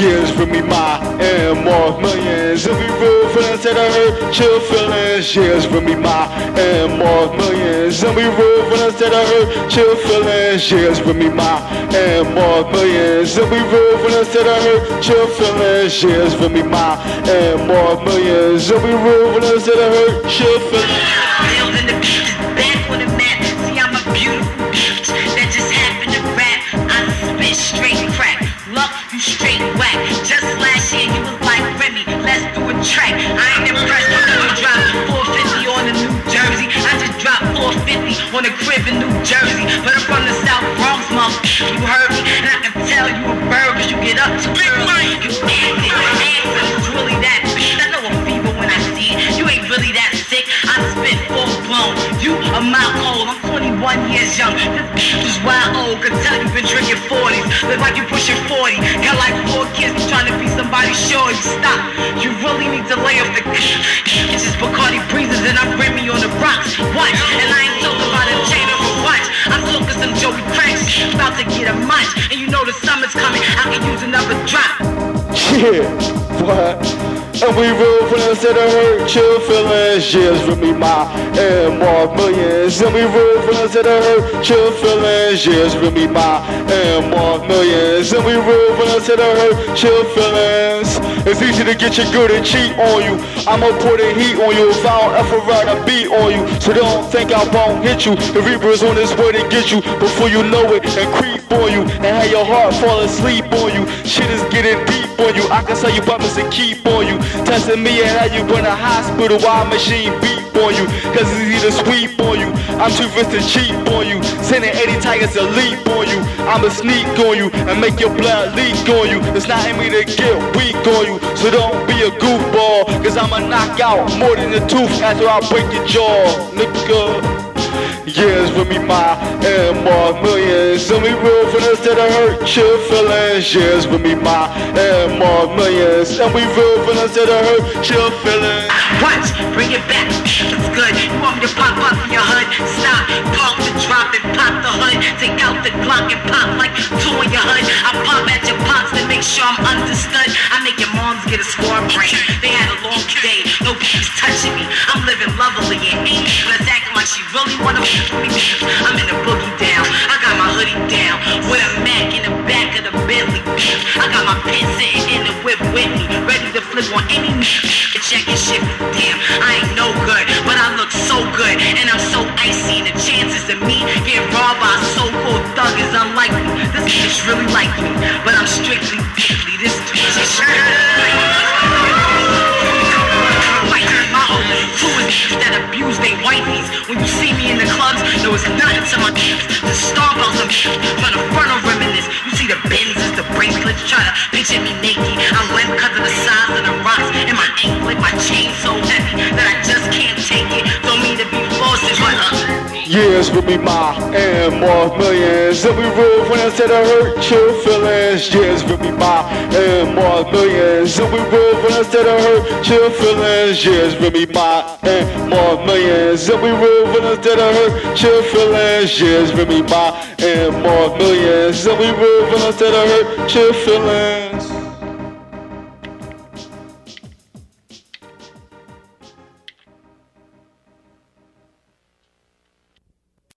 years for me, my and more millions. We rule for instead of hurt, chill feelings. Years for me, my and more millions. We rule for instead of hurt, chill feelings. Years for me, my and more millions. We rule for instead of hurt, chill feelings. Years for me, my and more millions. We rule for instead of hurt, chill feelings. You heard me, and I can tell you a bird 'cause you get up too early. You. It's really that bitch. I know a fever when I see it. You ain't really that sick. I spit full blown. You a mile cold. I'm 21 years young. This bitch is wild old. Could tell you been drinking 40s. Look like you pushing 40. Got like four kids. Trying to be somebody sure. You stop. You really need to lay off the. It's just Bacardi breezes and I'm Remy on the rocks. Watch. And I ain't talking about a chain or a watch. I'm talking some Joey to get a munch. And you know the summer's coming. I can use another drop. Yeah, what? And we rule for instead of hurt, chill feelings. Years for me, my and more millions. And we rule for instead of hurt, chill feelings. Years for me, my and more millions. And we rule for instead of hurt, chill feelings. It's easy to get you good and cheat on you. I'ma put a heat on you if I don't ever ride a beat on you. So don't think I won't hit you. The Reaper's on his way to get you before you know it and creep on you and have your heart fall asleep on you. Shit is getting deep on you. I can sell you buttons and keep on you. Testing me and have you in a hospital while machine beep on you. Cause it's easy to sweep on you. I'm too rich to cheap on you. Sending 80 tigers to leap on you. I'ma sneak on you and make your blood leak on you. It's not in me to get weak on you. So don't be a goofball. Cause I'ma knock out more than a tooth after I break your jaw. Nigga. Years with me, my and more millions. And we rule for this to the hurt, chill feelings. Years with me, my and more millions. And we rule for this to the hurt, chill feelings. What? Bring it back. It's good. You want me to pop up in your hood? Stop. Pop the drop and pop the hood. Take out the Glock and pop like two in your hood. I pop at your pops to make sure I'm understood. I make your break. They had a long day. Nobody's touching me. I'm living lovely and ain't Let's acting like she really wanna fuck me. I'm in the boogie down. I got my hoodie down. With a Mac in the back of the Bentley. I got my pen sitting in the whip with me. Ready to flip on any nigga. Check your shit. Damn, I ain't no good, but I look so good. And I'm so icy. And the chances of me getting robbed by a so-called thug is unlikely. This bitch really like me, but I'm strictly deadly. This bitch is like When you see me in the clubs, there was nothing to my The Starbucks, I'm trying to front or reminisce. You see the Benzes, the bracelets, try to picture me naked. I'm limp cause of the size of the Years with me, my and more millions. And we rule when instead of hurt, chill feelings. Years with me, my and more millions. And we rule when instead of hurt, chill feelings. Years with me, my and more millions. And we rule when instead of hurt, chill feelings. Years with me, my and more millions. And we rule when instead of hurt, chill feelings.